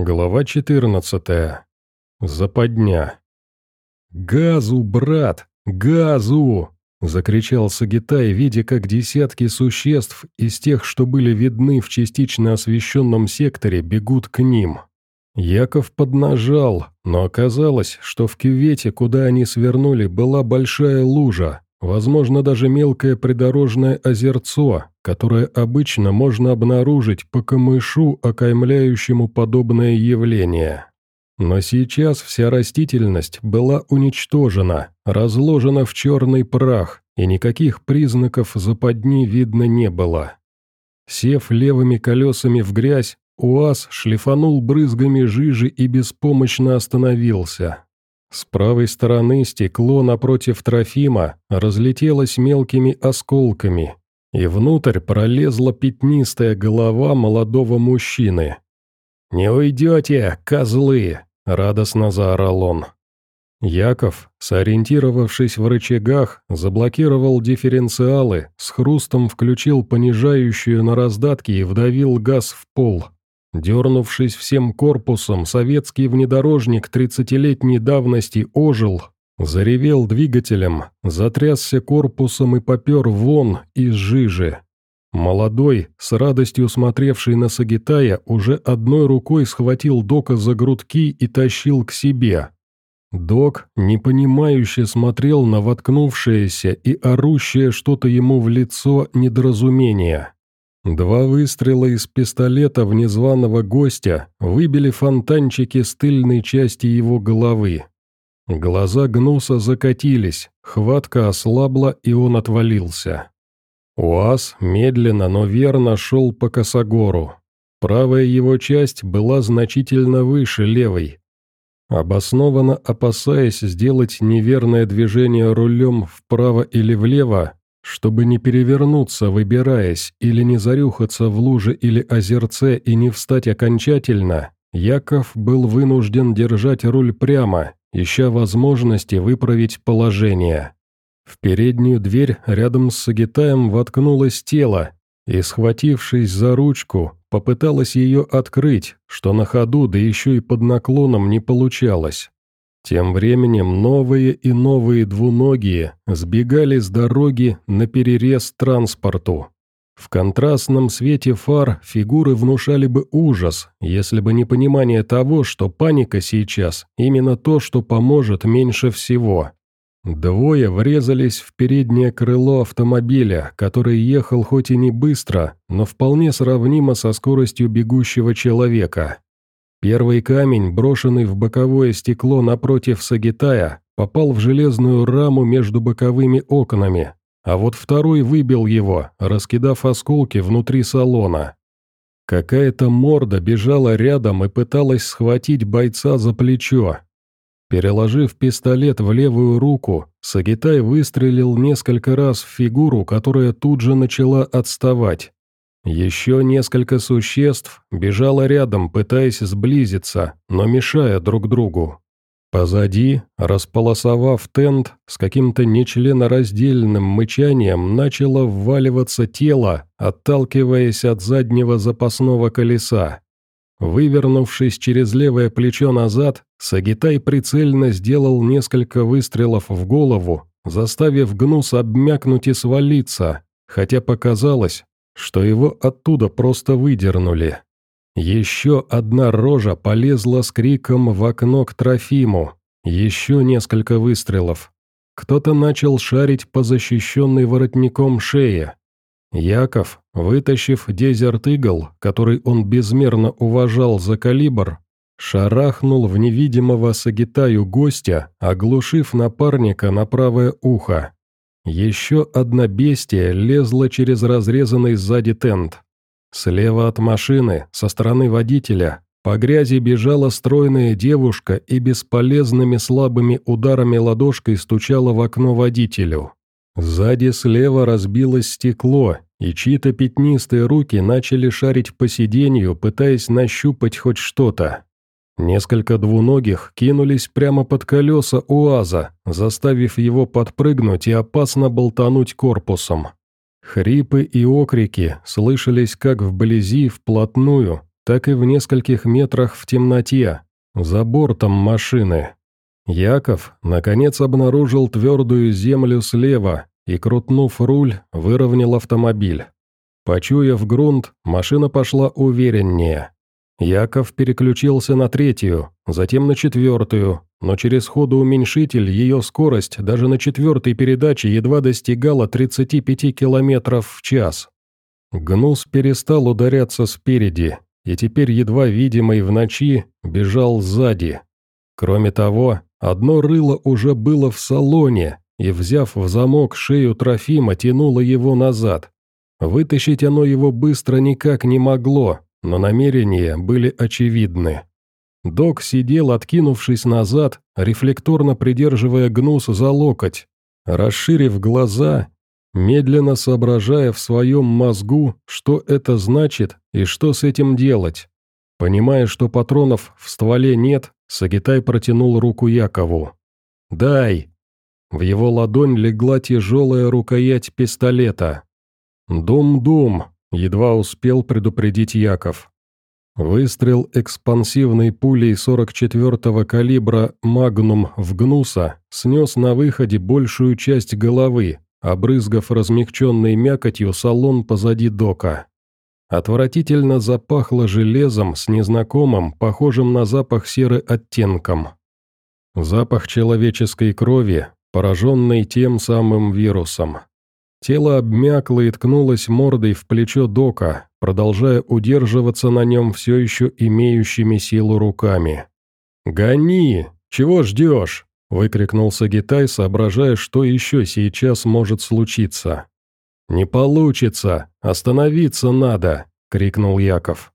Глава 14. Западня. «Газу, брат! Газу!» — закричал Сагитай, видя, как десятки существ из тех, что были видны в частично освещенном секторе, бегут к ним. Яков поднажал, но оказалось, что в кювете, куда они свернули, была большая лужа, возможно, даже мелкое придорожное озерцо, которое обычно можно обнаружить по камышу, окаймляющему подобное явление. Но сейчас вся растительность была уничтожена, разложена в черный прах, и никаких признаков западни видно не было. Сев левыми колесами в грязь, УАЗ шлифанул брызгами жижи и беспомощно остановился. С правой стороны стекло напротив Трофима разлетелось мелкими осколками, и внутрь пролезла пятнистая голова молодого мужчины. «Не уйдете, козлы!» — радостно заорал он. Яков, сориентировавшись в рычагах, заблокировал дифференциалы, с хрустом включил понижающую на раздатке и вдавил газ в пол. Дернувшись всем корпусом, советский внедорожник тридцатилетней давности ожил, Заревел двигателем, затрясся корпусом и попер вон из жижи. Молодой, с радостью смотревший на Сагитая, уже одной рукой схватил Дока за грудки и тащил к себе. Док, непонимающе смотрел на воткнувшееся и орущее что-то ему в лицо недоразумение. Два выстрела из пистолета в незваного гостя выбили фонтанчики с тыльной части его головы. Глаза Гнуса закатились, хватка ослабла, и он отвалился. УАЗ медленно, но верно шел по косогору. Правая его часть была значительно выше левой. Обоснованно опасаясь сделать неверное движение рулем вправо или влево, чтобы не перевернуться, выбираясь, или не зарюхаться в луже или озерце и не встать окончательно, Яков был вынужден держать руль прямо ища возможности выправить положение. В переднюю дверь рядом с Сагитаем воткнулось тело, и, схватившись за ручку, попыталась ее открыть, что на ходу, да еще и под наклоном не получалось. Тем временем новые и новые двуногие сбегали с дороги на перерез транспорту. В контрастном свете фар фигуры внушали бы ужас, если бы не понимание того, что паника сейчас именно то, что поможет меньше всего. Двое врезались в переднее крыло автомобиля, который ехал хоть и не быстро, но вполне сравнимо со скоростью бегущего человека. Первый камень, брошенный в боковое стекло напротив Сагитая, попал в железную раму между боковыми окнами, а вот второй выбил его, раскидав осколки внутри салона. Какая-то морда бежала рядом и пыталась схватить бойца за плечо. Переложив пистолет в левую руку, Сагитай выстрелил несколько раз в фигуру, которая тут же начала отставать. Еще несколько существ бежало рядом, пытаясь сблизиться, но мешая друг другу. Позади, располосовав тент, с каким-то нечленораздельным мычанием начало вваливаться тело, отталкиваясь от заднего запасного колеса. Вывернувшись через левое плечо назад, Сагитай прицельно сделал несколько выстрелов в голову, заставив гнус обмякнуть и свалиться, хотя показалось, что его оттуда просто выдернули. Еще одна рожа полезла с криком в окно к Трофиму. Еще несколько выстрелов. Кто-то начал шарить по защищенной воротником шее. Яков, вытащив дезерт игл, который он безмерно уважал за калибр, шарахнул в невидимого Сагитаю гостя, оглушив напарника на правое ухо. Еще одна бестия лезла через разрезанный сзади тент. Слева от машины, со стороны водителя, по грязи бежала стройная девушка и бесполезными слабыми ударами ладошкой стучала в окно водителю. Сзади слева разбилось стекло, и чьи-то пятнистые руки начали шарить по сиденью, пытаясь нащупать хоть что-то. Несколько двуногих кинулись прямо под колеса УАЗа, заставив его подпрыгнуть и опасно болтануть корпусом. Хрипы и окрики слышались как вблизи, вплотную, так и в нескольких метрах в темноте, за бортом машины. Яков, наконец, обнаружил твердую землю слева и, крутнув руль, выровнял автомобиль. Почуяв грунт, машина пошла увереннее. Яков переключился на третью, затем на четвертую, но через ходоуменьшитель ее скорость даже на четвертой передаче едва достигала 35 км в час. Гнус перестал ударяться спереди, и теперь едва видимый в ночи бежал сзади. Кроме того, одно рыло уже было в салоне, и, взяв в замок шею Трофима, тянуло его назад. Вытащить оно его быстро никак не могло, но намерения были очевидны. Док сидел, откинувшись назад, рефлекторно придерживая гнус за локоть, расширив глаза, медленно соображая в своем мозгу, что это значит и что с этим делать. Понимая, что патронов в стволе нет, Сагитай протянул руку Якову. «Дай!» В его ладонь легла тяжелая рукоять пистолета. «Дум-дум!» — едва успел предупредить Яков. Выстрел экспансивной пулей 44-го калибра «Магнум» в Гнуса снес на выходе большую часть головы, обрызгав размягченной мякотью салон позади дока. Отвратительно запахло железом с незнакомым, похожим на запах серы оттенком. Запах человеческой крови, пораженной тем самым вирусом. Тело обмякло и ткнулось мордой в плечо Дока, продолжая удерживаться на нем все еще имеющими силу руками. «Гони! Чего ждешь?» – выкрикнул Сагитай, соображая, что еще сейчас может случиться. «Не получится! Остановиться надо!» – крикнул Яков.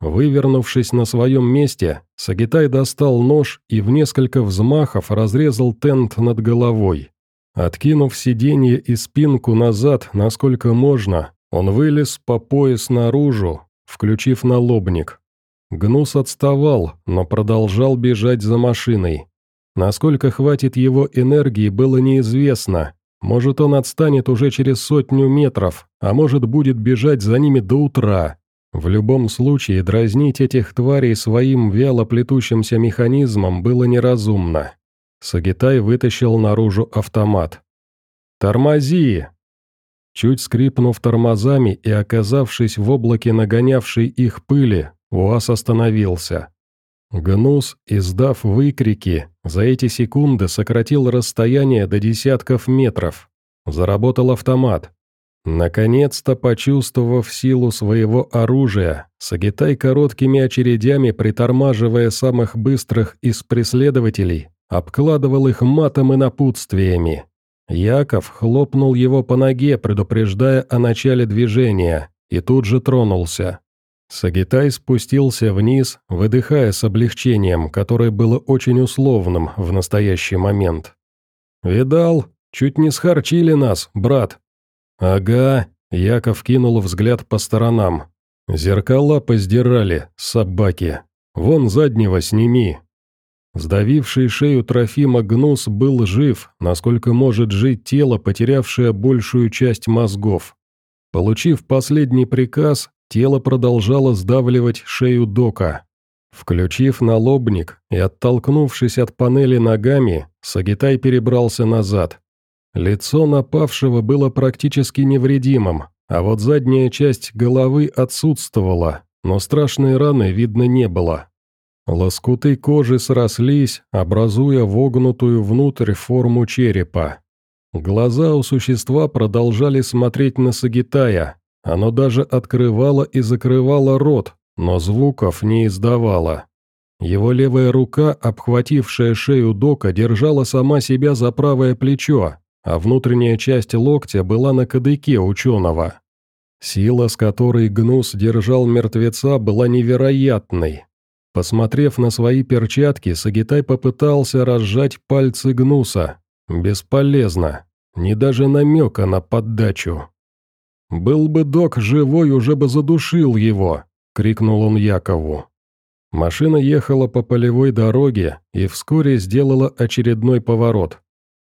Вывернувшись на своем месте, Сагитай достал нож и в несколько взмахов разрезал тент над головой. Откинув сиденье и спинку назад, насколько можно, он вылез по пояс наружу, включив налобник. Гнус отставал, но продолжал бежать за машиной. Насколько хватит его энергии, было неизвестно. Может, он отстанет уже через сотню метров, а может, будет бежать за ними до утра. В любом случае, дразнить этих тварей своим вяло плетущимся механизмом было неразумно. Сагитай вытащил наружу автомат. «Тормози!» Чуть скрипнув тормозами и оказавшись в облаке нагонявшей их пыли, УАЗ остановился. Гнус, издав выкрики, за эти секунды сократил расстояние до десятков метров. Заработал автомат. Наконец-то, почувствовав силу своего оружия, Сагитай короткими очередями, притормаживая самых быстрых из преследователей, обкладывал их матом и напутствиями. Яков хлопнул его по ноге, предупреждая о начале движения, и тут же тронулся. Сагитай спустился вниз, выдыхая с облегчением, которое было очень условным в настоящий момент. «Видал? Чуть не схарчили нас, брат». «Ага», — Яков кинул взгляд по сторонам. «Зеркала поздирали, собаки. Вон заднего сними, Сдавивший шею Трофима Гнус был жив, насколько может жить тело, потерявшее большую часть мозгов. Получив последний приказ, тело продолжало сдавливать шею Дока. Включив налобник и оттолкнувшись от панели ногами, Сагитай перебрался назад. Лицо напавшего было практически невредимым, а вот задняя часть головы отсутствовала, но страшной раны видно не было. Лоскуты кожи срослись, образуя вогнутую внутрь форму черепа. Глаза у существа продолжали смотреть на Сагитая. Оно даже открывало и закрывало рот, но звуков не издавало. Его левая рука, обхватившая шею Дока, держала сама себя за правое плечо, а внутренняя часть локтя была на кадыке ученого. Сила, с которой Гнус держал мертвеца, была невероятной, Посмотрев на свои перчатки, Сагитай попытался разжать пальцы Гнуса. Бесполезно. Ни даже намека на поддачу. «Был бы док живой, уже бы задушил его!» — крикнул он Якову. Машина ехала по полевой дороге и вскоре сделала очередной поворот.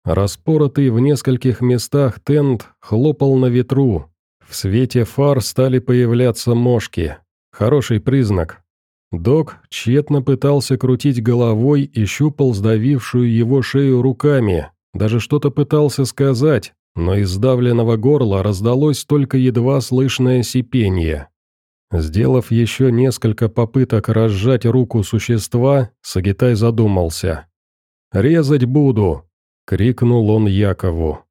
Распоротый в нескольких местах тент хлопал на ветру. В свете фар стали появляться мошки. Хороший признак. Док тщетно пытался крутить головой и щупал сдавившую его шею руками, даже что-то пытался сказать, но из сдавленного горла раздалось только едва слышное сипение. Сделав еще несколько попыток разжать руку существа, Сагитай задумался. «Резать буду!» — крикнул он Якову.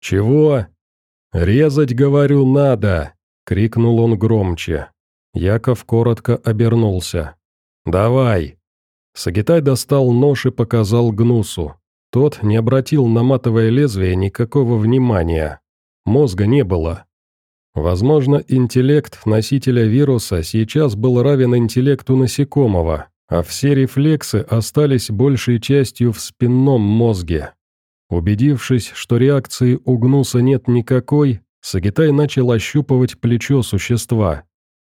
«Чего?» «Резать, говорю, надо!» — крикнул он громче. Яков коротко обернулся. «Давай!» Сагитай достал нож и показал Гнусу. Тот не обратил на матовое лезвие никакого внимания. Мозга не было. Возможно, интеллект носителя вируса сейчас был равен интеллекту насекомого, а все рефлексы остались большей частью в спинном мозге. Убедившись, что реакции у Гнуса нет никакой, Сагитай начал ощупывать плечо существа.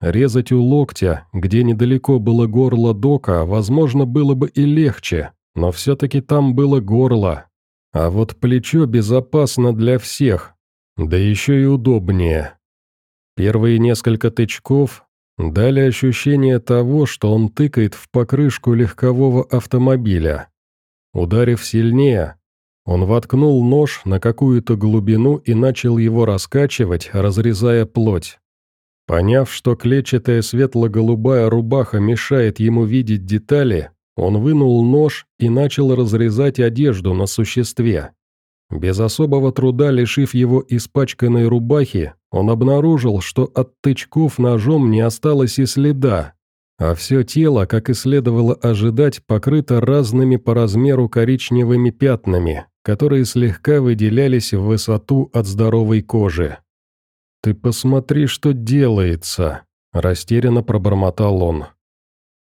Резать у локтя, где недалеко было горло дока, возможно, было бы и легче, но все-таки там было горло. А вот плечо безопасно для всех, да еще и удобнее. Первые несколько тычков дали ощущение того, что он тыкает в покрышку легкового автомобиля. Ударив сильнее, он воткнул нож на какую-то глубину и начал его раскачивать, разрезая плоть. Поняв, что клетчатая светло-голубая рубаха мешает ему видеть детали, он вынул нож и начал разрезать одежду на существе. Без особого труда лишив его испачканной рубахи, он обнаружил, что от тычков ножом не осталось и следа, а все тело, как и следовало ожидать, покрыто разными по размеру коричневыми пятнами, которые слегка выделялись в высоту от здоровой кожи. «Ты посмотри, что делается!» – растерянно пробормотал он.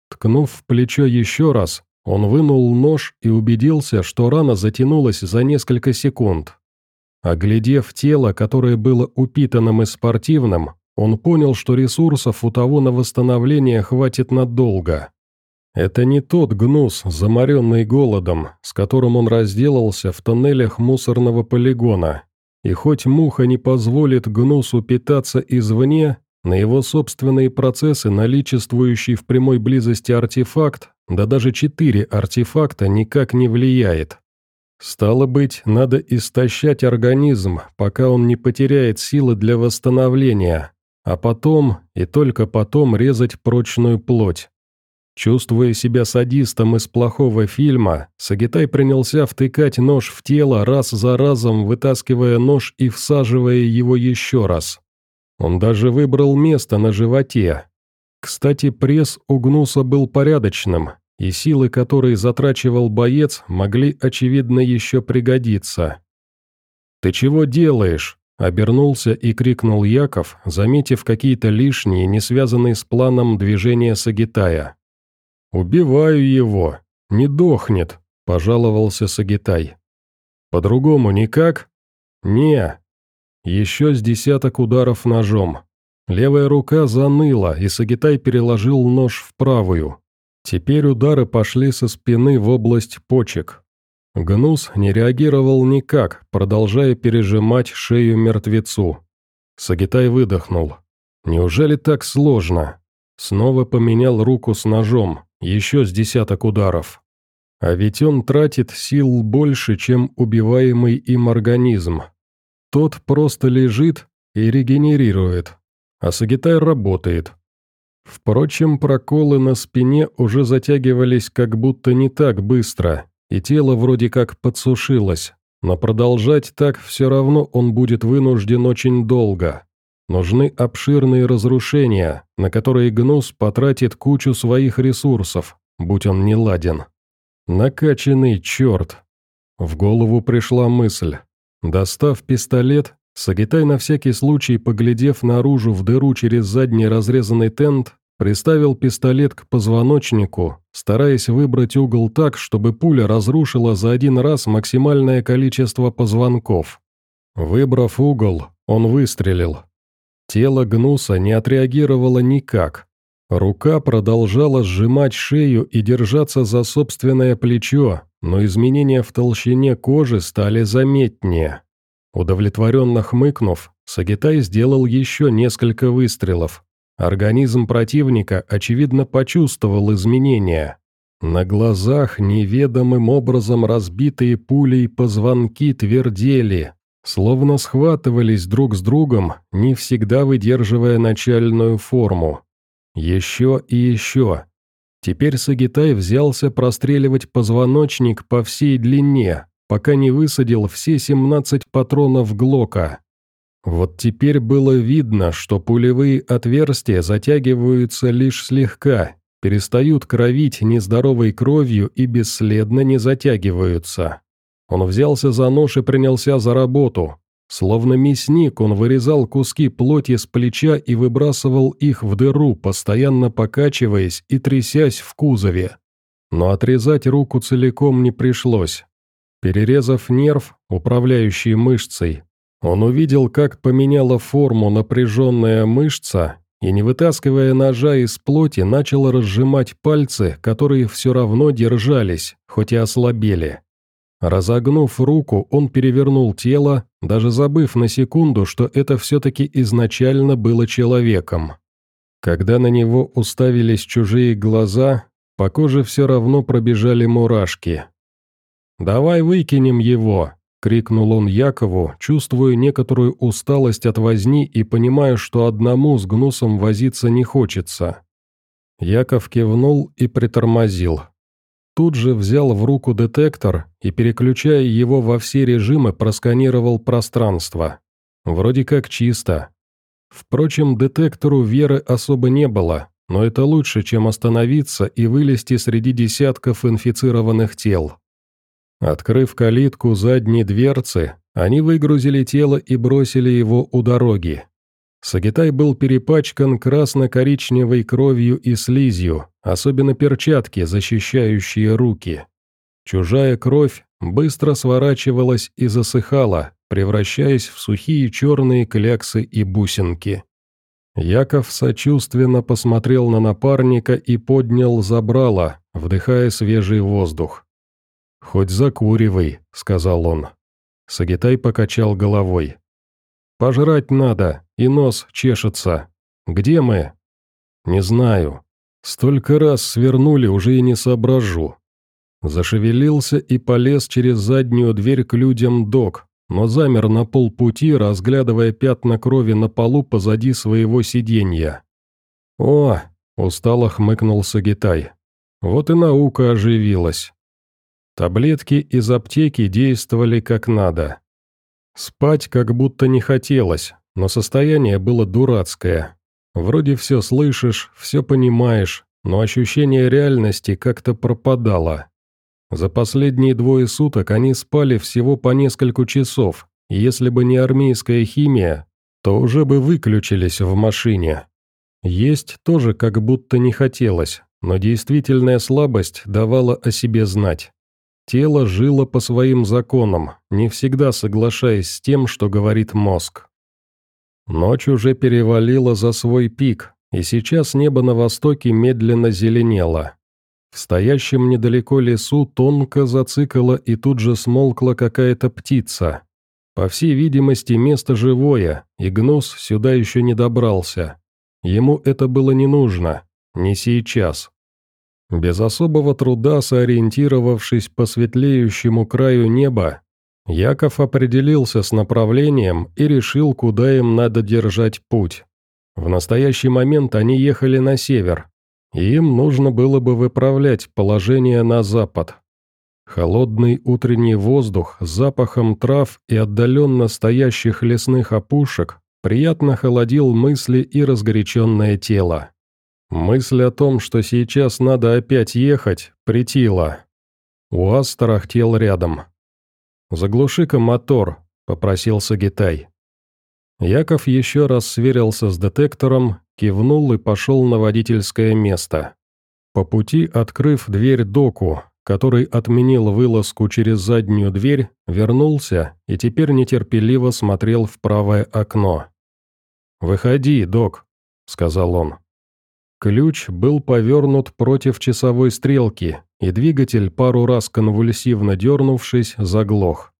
Ткнув в плечо еще раз, он вынул нож и убедился, что рана затянулась за несколько секунд. Оглядев тело, которое было упитанным и спортивным, он понял, что ресурсов у того на восстановление хватит надолго. Это не тот гнус, заморенный голодом, с которым он разделался в тоннелях мусорного полигона. И хоть муха не позволит гнусу питаться извне, на его собственные процессы наличествующий в прямой близости артефакт, да даже четыре артефакта никак не влияет. Стало быть, надо истощать организм, пока он не потеряет силы для восстановления, а потом, и только потом резать прочную плоть. Чувствуя себя садистом из плохого фильма, Сагитай принялся втыкать нож в тело, раз за разом вытаскивая нож и всаживая его еще раз. Он даже выбрал место на животе. Кстати, пресс у Гнуса был порядочным, и силы, которые затрачивал боец, могли, очевидно, еще пригодиться. «Ты чего делаешь?» – обернулся и крикнул Яков, заметив какие-то лишние, не связанные с планом движения Сагитая. «Убиваю его. Не дохнет», – пожаловался Сагитай. «По-другому никак?» «Не, еще с десяток ударов ножом. Левая рука заныла, и Сагитай переложил нож в правую. Теперь удары пошли со спины в область почек. Гнус не реагировал никак, продолжая пережимать шею мертвецу. Сагитай выдохнул. «Неужели так сложно?» Снова поменял руку с ножом, еще с десяток ударов. А ведь он тратит сил больше, чем убиваемый им организм. Тот просто лежит и регенерирует, а Сагитай работает. Впрочем, проколы на спине уже затягивались как будто не так быстро, и тело вроде как подсушилось, но продолжать так все равно он будет вынужден очень долго. Нужны обширные разрушения, на которые Гнус потратит кучу своих ресурсов, будь он не ладен. Накачанный черт. В голову пришла мысль. Достав пистолет, Сагитай на всякий случай, поглядев наружу в дыру через задний разрезанный тент, приставил пистолет к позвоночнику, стараясь выбрать угол так, чтобы пуля разрушила за один раз максимальное количество позвонков. Выбрав угол, он выстрелил. Тело Гнуса не отреагировало никак. Рука продолжала сжимать шею и держаться за собственное плечо, но изменения в толщине кожи стали заметнее. Удовлетворенно хмыкнув, Сагитай сделал еще несколько выстрелов. Организм противника, очевидно, почувствовал изменения. На глазах неведомым образом разбитые пулей позвонки твердели, словно схватывались друг с другом, не всегда выдерживая начальную форму. Еще и еще. Теперь Сагитай взялся простреливать позвоночник по всей длине, пока не высадил все 17 патронов Глока. Вот теперь было видно, что пулевые отверстия затягиваются лишь слегка, перестают кровить нездоровой кровью и бесследно не затягиваются. Он взялся за нож и принялся за работу. Словно мясник, он вырезал куски плоти с плеча и выбрасывал их в дыру, постоянно покачиваясь и трясясь в кузове. Но отрезать руку целиком не пришлось. Перерезав нерв, управляющий мышцей, он увидел, как поменяла форму напряженная мышца и, не вытаскивая ножа из плоти, начал разжимать пальцы, которые все равно держались, хоть и ослабели. Разогнув руку, он перевернул тело, даже забыв на секунду, что это все-таки изначально было человеком. Когда на него уставились чужие глаза, по коже все равно пробежали мурашки. «Давай выкинем его!» — крикнул он Якову, чувствуя некоторую усталость от возни и понимая, что одному с гнусом возиться не хочется. Яков кивнул и притормозил. Тут же взял в руку детектор и, переключая его во все режимы, просканировал пространство. Вроде как чисто. Впрочем, детектору веры особо не было, но это лучше, чем остановиться и вылезти среди десятков инфицированных тел. Открыв калитку задней дверцы, они выгрузили тело и бросили его у дороги. Сагитай был перепачкан красно-коричневой кровью и слизью, особенно перчатки, защищающие руки. Чужая кровь быстро сворачивалась и засыхала, превращаясь в сухие черные кляксы и бусинки. Яков сочувственно посмотрел на напарника и поднял забрало, вдыхая свежий воздух. «Хоть закуривай», — сказал он. Сагитай покачал головой. «Пожрать надо, и нос чешется. Где мы?» «Не знаю. Столько раз свернули, уже и не соображу». Зашевелился и полез через заднюю дверь к людям док, но замер на полпути, разглядывая пятна крови на полу позади своего сиденья. «О!» — устало хмыкнул Сагитай. «Вот и наука оживилась. Таблетки из аптеки действовали как надо. Спать как будто не хотелось, но состояние было дурацкое. Вроде все слышишь, все понимаешь, но ощущение реальности как-то пропадало. За последние двое суток они спали всего по несколько часов, и если бы не армейская химия, то уже бы выключились в машине. Есть тоже как будто не хотелось, но действительная слабость давала о себе знать. Тело жило по своим законам, не всегда соглашаясь с тем, что говорит мозг. Ночь уже перевалила за свой пик, и сейчас небо на востоке медленно зеленело. В стоящем недалеко лесу тонко зацикала и тут же смолкла какая-то птица. По всей видимости, место живое, и Гнус сюда еще не добрался. Ему это было не нужно, не сейчас. Без особого труда сориентировавшись по светлеющему краю неба, Яков определился с направлением и решил, куда им надо держать путь. В настоящий момент они ехали на север, и им нужно было бы выправлять положение на запад. Холодный утренний воздух с запахом трав и отдаленно стоящих лесных опушек приятно холодил мысли и разгоряченное тело. Мысль о том, что сейчас надо опять ехать, притила. УАЗ тарахтел рядом. «Заглуши-ка мотор», — попросил Сагитай. Яков еще раз сверился с детектором, кивнул и пошел на водительское место. По пути, открыв дверь доку, который отменил вылазку через заднюю дверь, вернулся и теперь нетерпеливо смотрел в правое окно. «Выходи, док», — сказал он. Ключ был повернут против часовой стрелки, и двигатель, пару раз конвульсивно дернувшись, заглох.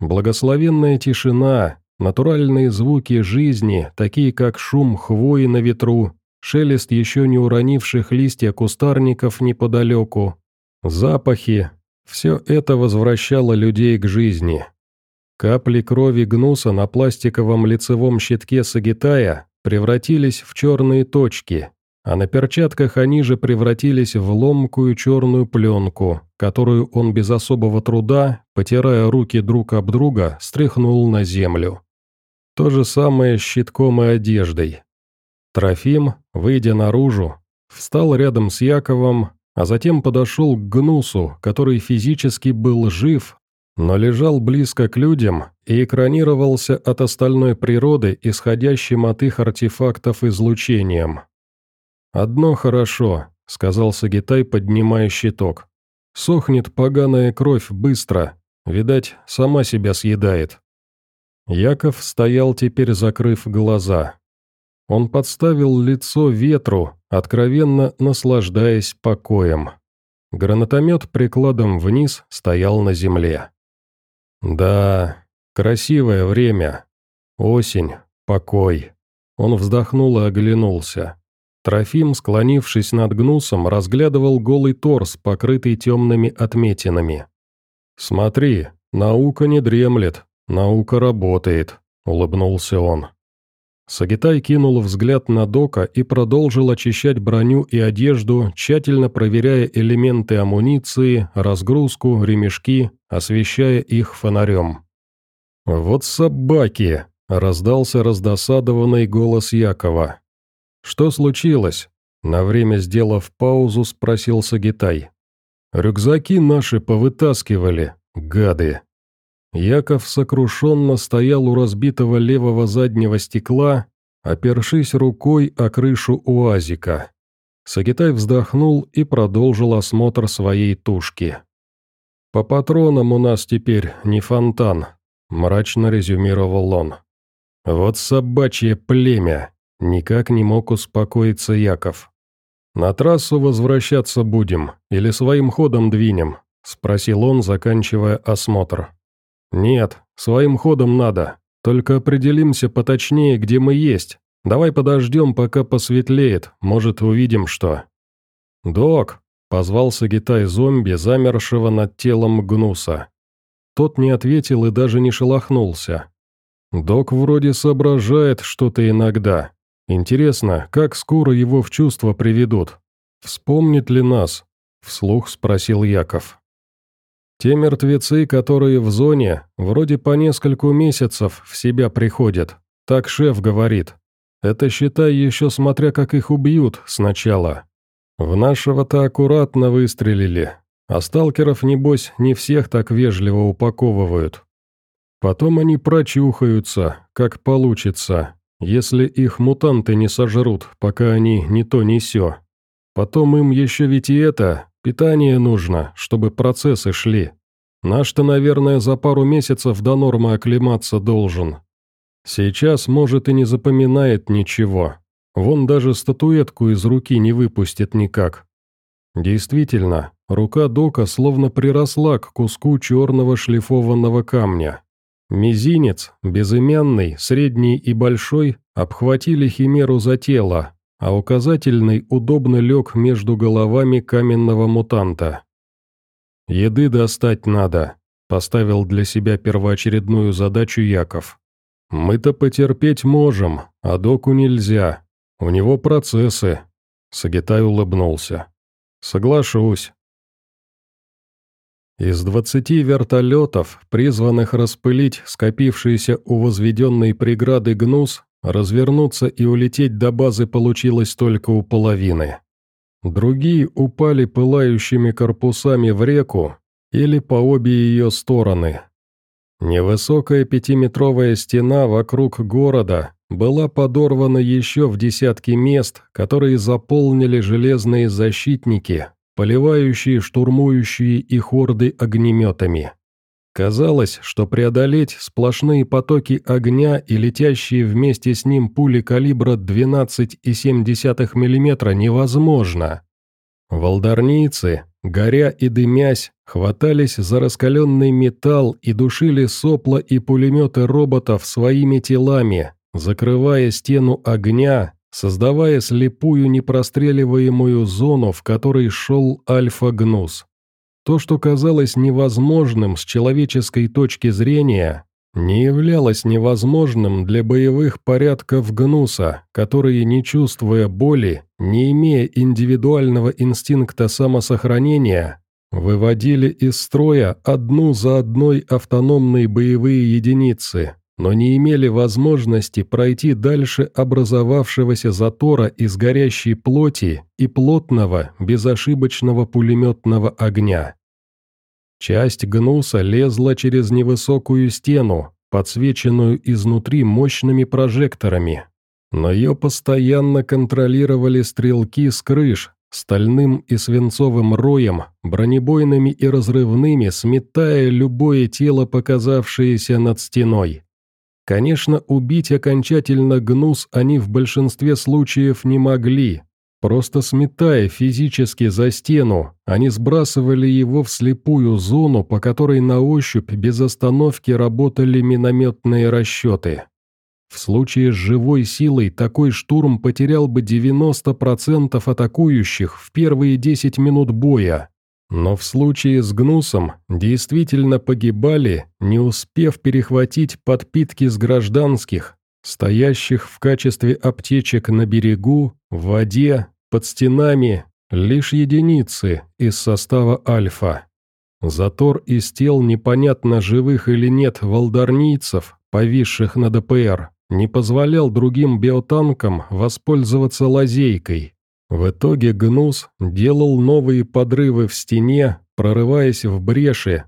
Благословенная тишина, натуральные звуки жизни, такие как шум хвои на ветру, шелест еще не уронивших листья кустарников неподалеку, запахи – все это возвращало людей к жизни. Капли крови гнуса на пластиковом лицевом щитке Сагитая превратились в черные точки, а на перчатках они же превратились в ломкую черную пленку, которую он без особого труда, потирая руки друг об друга, стряхнул на землю. То же самое с щитком и одеждой. Трофим, выйдя наружу, встал рядом с Яковом, а затем подошел к Гнусу, который физически был жив, но лежал близко к людям и экранировался от остальной природы, исходящим от их артефактов излучением. «Одно хорошо», — сказал Сагитай, поднимая щиток. «Сохнет поганая кровь быстро, видать, сама себя съедает». Яков стоял теперь, закрыв глаза. Он подставил лицо ветру, откровенно наслаждаясь покоем. Гранатомет прикладом вниз стоял на земле. «Да, красивое время. Осень, покой». Он вздохнул и оглянулся. Трофим, склонившись над гнусом, разглядывал голый торс, покрытый темными отметинами. «Смотри, наука не дремлет, наука работает», — улыбнулся он. Сагитай кинул взгляд на Дока и продолжил очищать броню и одежду, тщательно проверяя элементы амуниции, разгрузку, ремешки, освещая их фонарем. «Вот собаки!» – раздался раздосадованный голос Якова. «Что случилось?» – на время сделав паузу, спросил Сагитай. «Рюкзаки наши повытаскивали, гады!» Яков сокрушенно стоял у разбитого левого заднего стекла, опершись рукой о крышу уазика. Сагитай вздохнул и продолжил осмотр своей тушки. «По патронам у нас теперь не фонтан», – мрачно резюмировал он. «Вот собачье племя!» – никак не мог успокоиться Яков. «На трассу возвращаться будем или своим ходом двинем?» – спросил он, заканчивая осмотр. «Нет, своим ходом надо. Только определимся поточнее, где мы есть. Давай подождем, пока посветлеет, может, увидим что». «Док», — позвался Гитай-зомби, замершего над телом Гнуса. Тот не ответил и даже не шелохнулся. Док вроде соображает что-то иногда. Интересно, как скоро его в чувство приведут? Вспомнит ли нас? Вслух спросил Яков. Те мертвецы, которые в зоне, вроде по нескольку месяцев в себя приходят. Так шеф говорит. Это, считай, еще смотря как их убьют сначала. В нашего-то аккуратно выстрелили. А сталкеров, небось, не всех так вежливо упаковывают. Потом они прочухаются, как получится, если их мутанты не сожрут, пока они не то не сё. Потом им еще ведь и это, Питание нужно, чтобы процессы шли. Наш-то, наверное, за пару месяцев до нормы оклематься должен. Сейчас, может, и не запоминает ничего. Вон даже статуэтку из руки не выпустит никак. Действительно, рука Дока словно приросла к куску черного шлифованного камня. Мизинец, безымянный, средний и большой, обхватили химеру за тело, а указательный удобно лег между головами каменного мутанта. «Еды достать надо», – поставил для себя первоочередную задачу Яков. «Мы-то потерпеть можем, а доку нельзя. У него процессы». Сагитай улыбнулся. «Соглашусь». Из двадцати вертолетов, призванных распылить скопившиеся у возведенной преграды гнус, Развернуться и улететь до базы получилось только у половины. Другие упали пылающими корпусами в реку или по обе ее стороны. Невысокая пятиметровая стена вокруг города была подорвана еще в десятки мест, которые заполнили железные защитники, поливающие штурмующие их орды огнеметами. Казалось, что преодолеть сплошные потоки огня и летящие вместе с ним пули калибра 12,7 мм невозможно. Волдарнийцы, горя и дымясь, хватались за раскаленный металл и душили сопла и пулеметы роботов своими телами, закрывая стену огня, создавая слепую непростреливаемую зону, в которой шел Альфа-Гнус. То, что казалось невозможным с человеческой точки зрения, не являлось невозможным для боевых порядков Гнуса, которые, не чувствуя боли, не имея индивидуального инстинкта самосохранения, выводили из строя одну за одной автономные боевые единицы, но не имели возможности пройти дальше образовавшегося затора из горящей плоти и плотного, безошибочного пулеметного огня. Часть гнуса лезла через невысокую стену, подсвеченную изнутри мощными прожекторами. Но ее постоянно контролировали стрелки с крыш, стальным и свинцовым роем, бронебойными и разрывными, сметая любое тело, показавшееся над стеной. Конечно, убить окончательно гнус они в большинстве случаев не могли, Просто сметая физически за стену, они сбрасывали его в слепую зону, по которой на ощупь без остановки работали минометные расчеты. В случае с живой силой такой штурм потерял бы 90% атакующих в первые 10 минут боя. Но в случае с Гнусом действительно погибали, не успев перехватить подпитки с гражданских, стоящих в качестве аптечек на берегу, в воде, под стенами лишь единицы из состава Альфа. Затор из тел непонятно живых или нет волдарнийцев, повисших на ДПР, не позволял другим биотанкам воспользоваться лазейкой. В итоге Гнус делал новые подрывы в стене, прорываясь в бреши,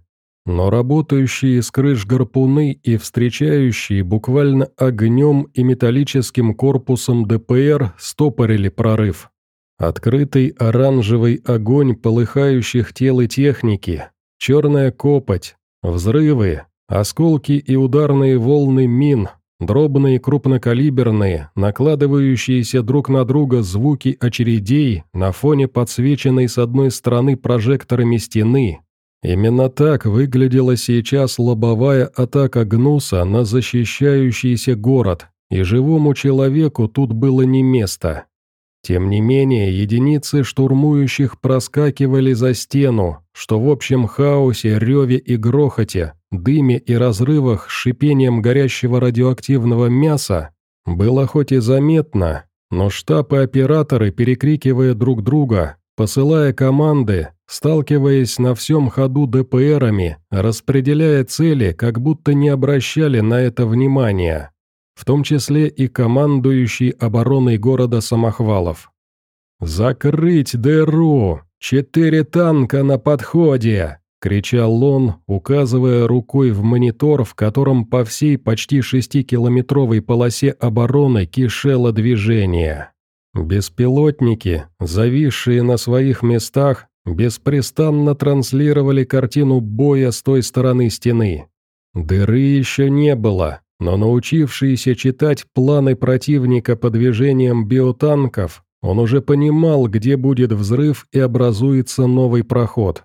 но работающие с крыш гарпуны и встречающие буквально огнем и металлическим корпусом ДПР стопорили прорыв. Открытый оранжевый огонь полыхающих тел и техники, черная копоть, взрывы, осколки и ударные волны мин, дробные крупнокалиберные, накладывающиеся друг на друга звуки очередей на фоне подсвеченной с одной стороны прожекторами стены. Именно так выглядела сейчас лобовая атака Гнуса на защищающийся город, и живому человеку тут было не место. Тем не менее, единицы штурмующих проскакивали за стену, что в общем хаосе, реве и грохоте, дыме и разрывах с шипением горящего радиоактивного мяса было хоть и заметно, но штаб и операторы, перекрикивая друг друга, посылая команды, сталкиваясь на всем ходу ДПРами, распределяя цели, как будто не обращали на это внимания в том числе и командующий обороной города Самохвалов. «Закрыть дыру! Четыре танка на подходе!» — кричал он, указывая рукой в монитор, в котором по всей почти шестикилометровой полосе обороны кишело движение. Беспилотники, зависшие на своих местах, беспрестанно транслировали картину боя с той стороны стены. Дыры еще не было, но научившийся читать планы противника по движениям биотанков, он уже понимал, где будет взрыв и образуется новый проход.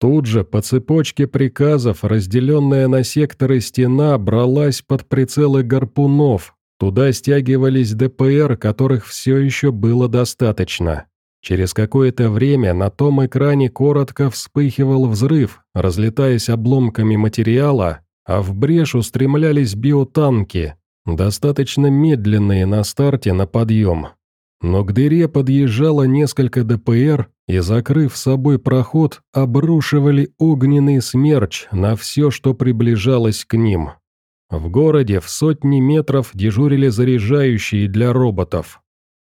Тут же по цепочке приказов, разделенная на секторы стена, бралась под прицелы гарпунов, туда стягивались ДПР, которых все еще было достаточно. Через какое-то время на том экране коротко вспыхивал взрыв, разлетаясь обломками материала, а в брешь устремлялись биотанки, достаточно медленные на старте на подъем. Но к дыре подъезжало несколько ДПР и, закрыв собой проход, обрушивали огненный смерч на все, что приближалось к ним. В городе в сотни метров дежурили заряжающие для роботов.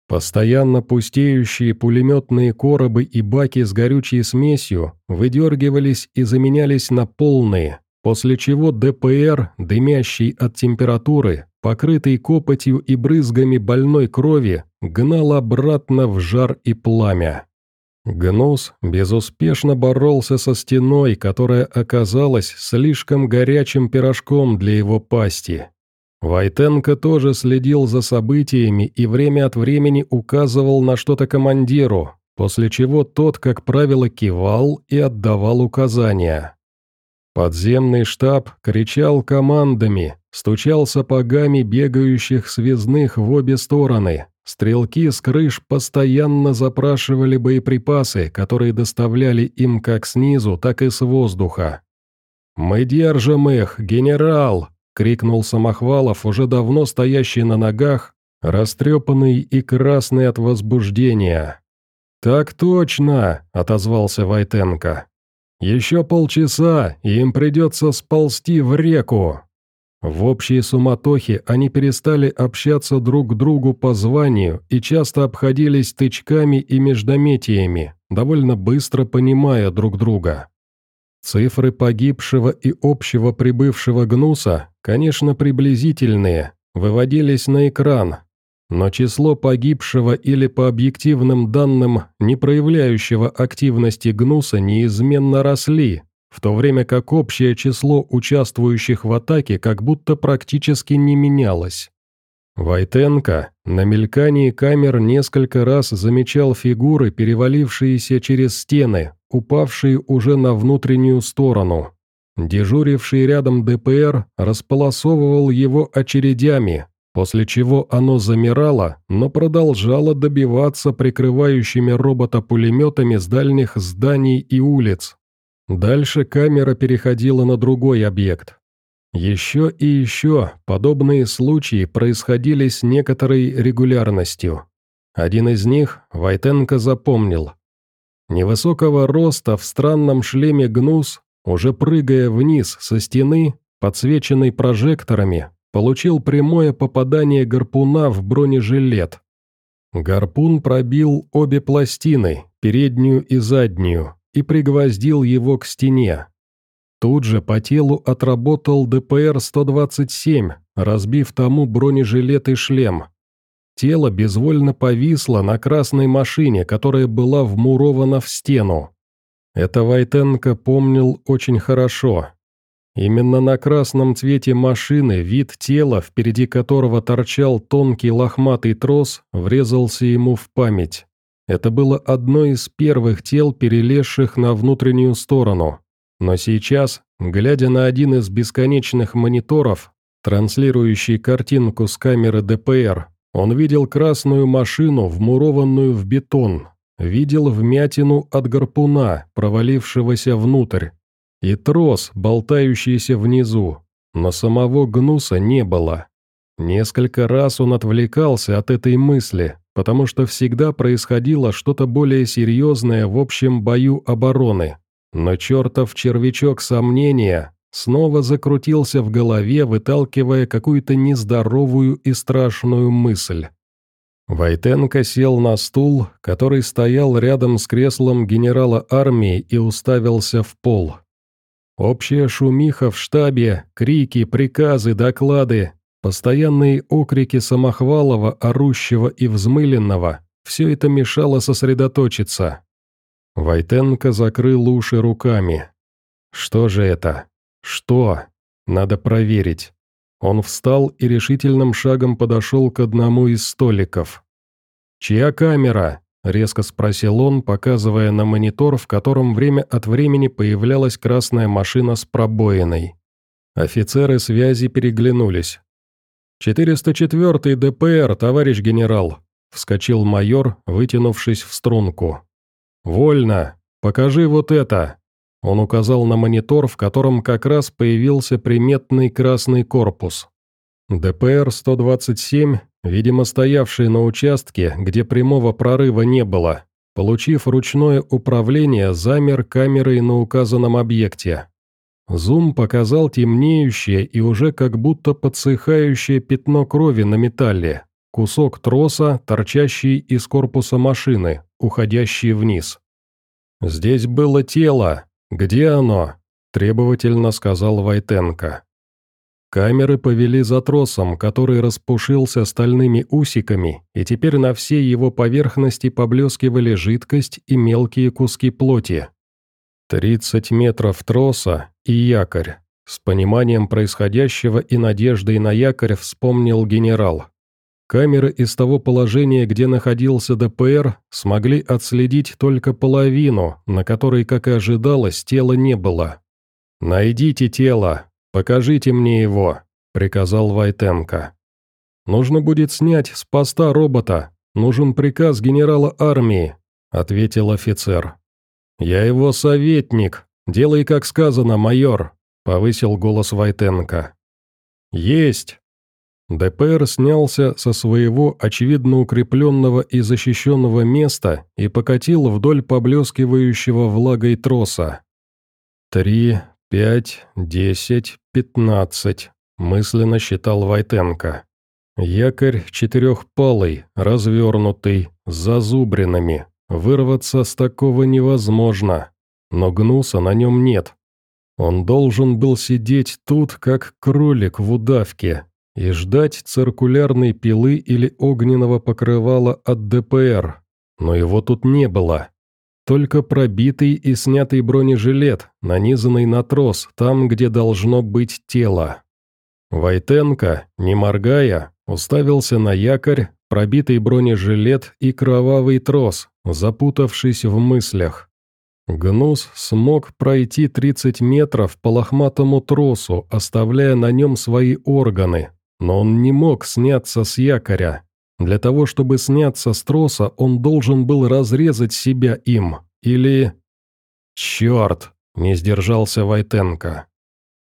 Постоянно пустеющие пулеметные коробы и баки с горючей смесью выдергивались и заменялись на полные, после чего ДПР, дымящий от температуры, покрытый копотью и брызгами больной крови, гнал обратно в жар и пламя. Гнус безуспешно боролся со стеной, которая оказалась слишком горячим пирожком для его пасти. Войтенко тоже следил за событиями и время от времени указывал на что-то командиру, после чего тот, как правило, кивал и отдавал указания. Подземный штаб кричал командами, стучал сапогами бегающих связных в обе стороны, стрелки с крыш постоянно запрашивали боеприпасы, которые доставляли им как снизу, так и с воздуха. «Мы держим их, генерал!» — крикнул Самохвалов, уже давно стоящий на ногах, растрепанный и красный от возбуждения. «Так точно!» — отозвался Войтенко. «Еще полчаса, и им придется сползти в реку!» В общей суматохе они перестали общаться друг к другу по званию и часто обходились тычками и междометиями, довольно быстро понимая друг друга. Цифры погибшего и общего прибывшего гнуса, конечно, приблизительные, выводились на экран, но число погибшего или по объективным данным, не проявляющего активности гнуса, неизменно росли, в то время как общее число участвующих в атаке как будто практически не менялось. Войтенко на мелькании камер несколько раз замечал фигуры, перевалившиеся через стены, упавшие уже на внутреннюю сторону. Дежуривший рядом ДПР располосовывал его очередями, после чего оно замирало, но продолжало добиваться прикрывающими робота пулеметами с дальних зданий и улиц, Дальше камера переходила на другой объект. Еще и еще подобные случаи происходили с некоторой регулярностью. Один из них Войтенко запомнил. Невысокого роста в странном шлеме гнус, уже прыгая вниз со стены, подсвеченной прожекторами, получил прямое попадание гарпуна в бронежилет. Гарпун пробил обе пластины, переднюю и заднюю, и пригвоздил его к стене. Тут же по телу отработал ДПР-127, разбив тому бронежилет и шлем. Тело безвольно повисло на красной машине, которая была вмурована в стену. Это Войтенко помнил очень хорошо. Именно на красном цвете машины вид тела, впереди которого торчал тонкий лохматый трос, врезался ему в память. Это было одно из первых тел, перелезших на внутреннюю сторону. Но сейчас, глядя на один из бесконечных мониторов, транслирующий картинку с камеры ДПР, он видел красную машину, вмурованную в бетон, видел вмятину от гарпуна, провалившегося внутрь, и трос, болтающийся внизу, но самого гнуса не было. Несколько раз он отвлекался от этой мысли, потому что всегда происходило что-то более серьезное в общем бою обороны. Но чертов червячок сомнения снова закрутился в голове, выталкивая какую-то нездоровую и страшную мысль. Войтенко сел на стул, который стоял рядом с креслом генерала армии и уставился в пол. Общая шумиха в штабе, крики, приказы, доклады Постоянные окрики Самохвалова, орущего и взмыленного, все это мешало сосредоточиться. Войтенко закрыл уши руками. Что же это? Что? Надо проверить. Он встал и решительным шагом подошел к одному из столиков. «Чья камера?» – резко спросил он, показывая на монитор, в котором время от времени появлялась красная машина с пробоиной. Офицеры связи переглянулись. «404-й ДПР, товарищ генерал», — вскочил майор, вытянувшись в струнку. «Вольно! Покажи вот это!» Он указал на монитор, в котором как раз появился приметный красный корпус. ДПР-127, видимо стоявший на участке, где прямого прорыва не было, получив ручное управление, замер камерой на указанном объекте. Зум показал темнеющее и уже как будто подсыхающее пятно крови на металле, кусок троса, торчащий из корпуса машины, уходящий вниз. «Здесь было тело. Где оно?» – требовательно сказал Войтенко. Камеры повели за тросом, который распушился стальными усиками, и теперь на всей его поверхности поблескивали жидкость и мелкие куски плоти. «Тридцать метров троса и якорь», — с пониманием происходящего и надеждой на якорь вспомнил генерал. Камеры из того положения, где находился ДПР, смогли отследить только половину, на которой, как и ожидалось, тела не было. «Найдите тело, покажите мне его», — приказал Войтенко. Нужно будет снять с поста робота. Нужен приказ генерала армии», — ответил офицер. «Я его советник. Делай, как сказано, майор», — повысил голос Войтенко. «Есть!» ДПР снялся со своего очевидно укрепленного и защищенного места и покатил вдоль поблескивающего влагой троса. «Три, пять, десять, пятнадцать», — мысленно считал Войтенко. «Якорь четырехпалый, развернутый, с зазубринами. Вырваться с такого невозможно, но гнуса на нем нет. Он должен был сидеть тут, как кролик в удавке, и ждать циркулярной пилы или огненного покрывала от ДПР, но его тут не было. Только пробитый и снятый бронежилет, нанизанный на трос, там, где должно быть тело. Войтенко, не моргая, уставился на якорь, пробитый бронежилет и кровавый трос, запутавшись в мыслях. Гнус смог пройти 30 метров по лохматому тросу, оставляя на нем свои органы, но он не мог сняться с якоря. Для того, чтобы сняться с троса, он должен был разрезать себя им. Или... «Черт!» – не сдержался Войтенко.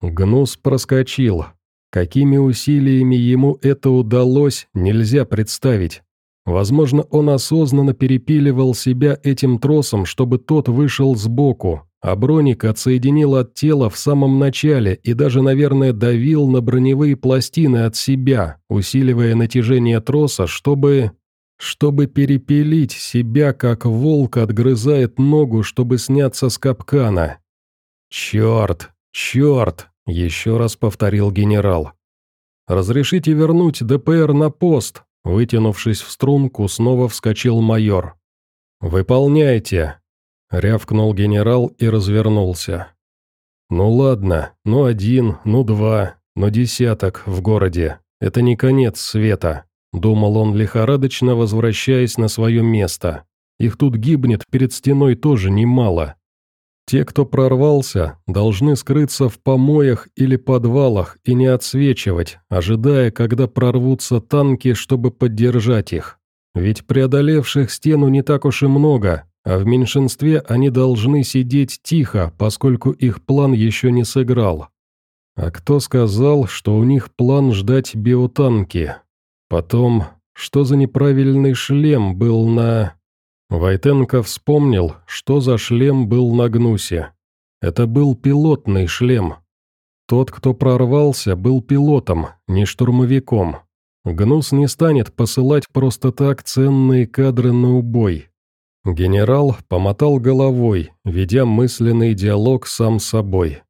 Гнус проскочил. Какими усилиями ему это удалось, нельзя представить. Возможно, он осознанно перепиливал себя этим тросом, чтобы тот вышел сбоку, а броник отсоединил от тела в самом начале и даже, наверное, давил на броневые пластины от себя, усиливая натяжение троса, чтобы... чтобы перепилить себя, как волк отгрызает ногу, чтобы сняться с капкана. «Черт! Черт!» — еще раз повторил генерал. «Разрешите вернуть ДПР на пост?» Вытянувшись в струнку, снова вскочил майор. «Выполняйте!» Рявкнул генерал и развернулся. «Ну ладно, ну один, ну два, ну десяток в городе. Это не конец света», — думал он лихорадочно, возвращаясь на свое место. «Их тут гибнет перед стеной тоже немало. Те, кто прорвался, должны скрыться в помоях или подвалах и не отсвечивать, ожидая, когда прорвутся танки, чтобы поддержать их. Ведь преодолевших стену не так уж и много, а в меньшинстве они должны сидеть тихо, поскольку их план еще не сыграл. А кто сказал, что у них план ждать биотанки? Потом, что за неправильный шлем был на... Войтенко вспомнил, что за шлем был на Гнусе. Это был пилотный шлем. Тот, кто прорвался, был пилотом, не штурмовиком. Гнус не станет посылать просто так ценные кадры на убой. Генерал помотал головой, ведя мысленный диалог сам с собой.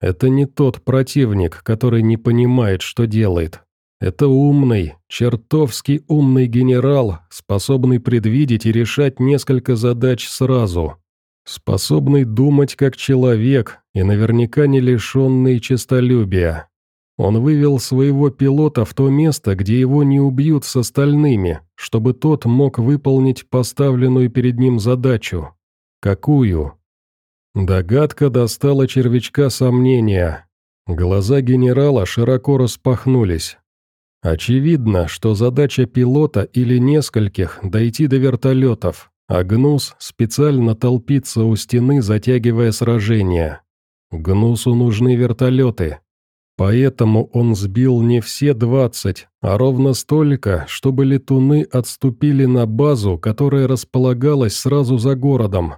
Это не тот противник, который не понимает, что делает. Это умный, чертовски умный генерал, способный предвидеть и решать несколько задач сразу. Способный думать как человек и наверняка не лишенный честолюбия. Он вывел своего пилота в то место, где его не убьют с остальными, чтобы тот мог выполнить поставленную перед ним задачу. Какую? Догадка достала червячка сомнения. Глаза генерала широко распахнулись. Очевидно, что задача пилота или нескольких – дойти до вертолетов, а Гнус специально толпится у стены, затягивая сражение. Гнусу нужны вертолеты, Поэтому он сбил не все двадцать, а ровно столько, чтобы летуны отступили на базу, которая располагалась сразу за городом.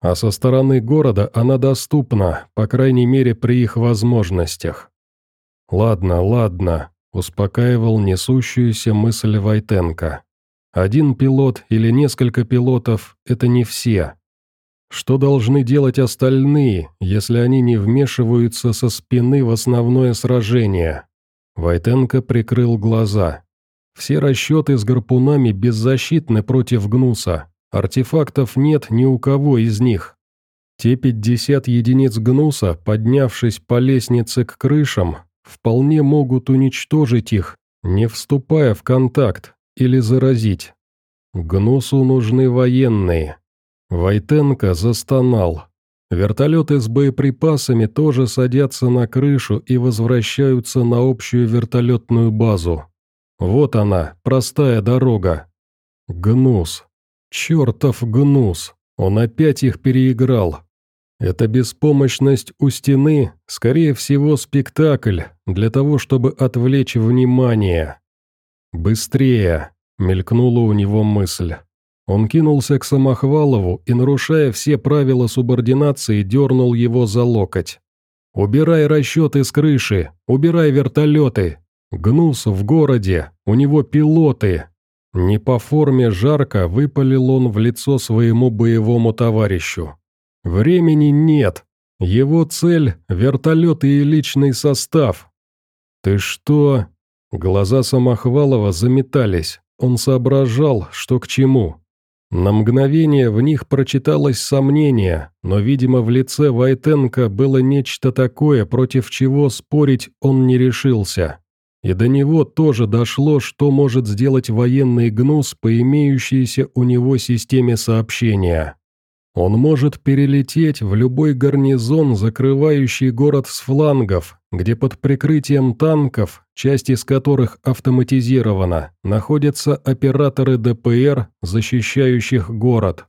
А со стороны города она доступна, по крайней мере при их возможностях. «Ладно, ладно», – успокаивал несущуюся мысль Войтенко. «Один пилот или несколько пилотов – это не все. Что должны делать остальные, если они не вмешиваются со спины в основное сражение? Войтенко прикрыл глаза. Все расчеты с гарпунами беззащитны против гнуса. Артефактов нет ни у кого из них. Те 50 единиц гнуса, поднявшись по лестнице к крышам, вполне могут уничтожить их, не вступая в контакт, или заразить. Гнусу нужны военные, Войтенко застонал. Вертолеты с боеприпасами тоже садятся на крышу и возвращаются на общую вертолетную базу. Вот она, простая дорога. Гнус. Чертов гнус. Он опять их переиграл. Эта беспомощность у стены, скорее всего, спектакль, для того, чтобы отвлечь внимание. «Быстрее!» — мелькнула у него мысль. Он кинулся к Самохвалову и, нарушая все правила субординации, дернул его за локоть. «Убирай расчеты с крыши! Убирай вертолеты! Гнус в городе! У него пилоты!» Не по форме жарко выпалил он в лицо своему боевому товарищу. «Времени нет! Его цель — вертолеты и личный состав!» «Ты что?» Глаза Самохвалова заметались. Он соображал, что к чему. На мгновение в них прочиталось сомнение, но, видимо, в лице Войтенко было нечто такое, против чего спорить он не решился. И до него тоже дошло, что может сделать военный гнус по имеющейся у него системе сообщения. Он может перелететь в любой гарнизон, закрывающий город с флангов, где под прикрытием танков, часть из которых автоматизирована, находятся операторы ДПР, защищающих город.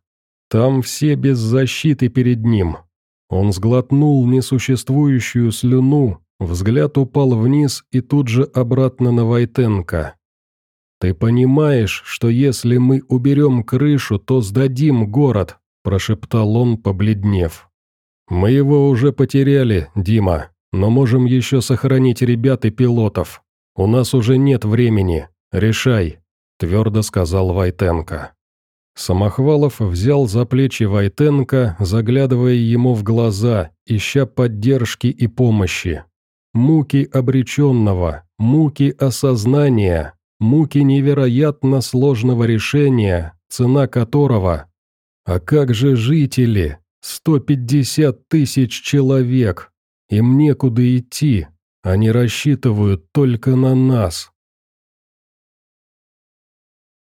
Там все без защиты перед ним. Он сглотнул несуществующую слюну, взгляд упал вниз и тут же обратно на Войтенко. «Ты понимаешь, что если мы уберем крышу, то сдадим город?» – прошептал он, побледнев. «Мы его уже потеряли, Дима, но можем еще сохранить ребят и пилотов. У нас уже нет времени. Решай», – твердо сказал Вайтенко. Самохвалов взял за плечи Вайтенко, заглядывая ему в глаза, ища поддержки и помощи. Муки обреченного, муки осознания, муки невероятно сложного решения, цена которого а как же жители? 150 тысяч человек. Им некуда идти. Они рассчитывают только на нас.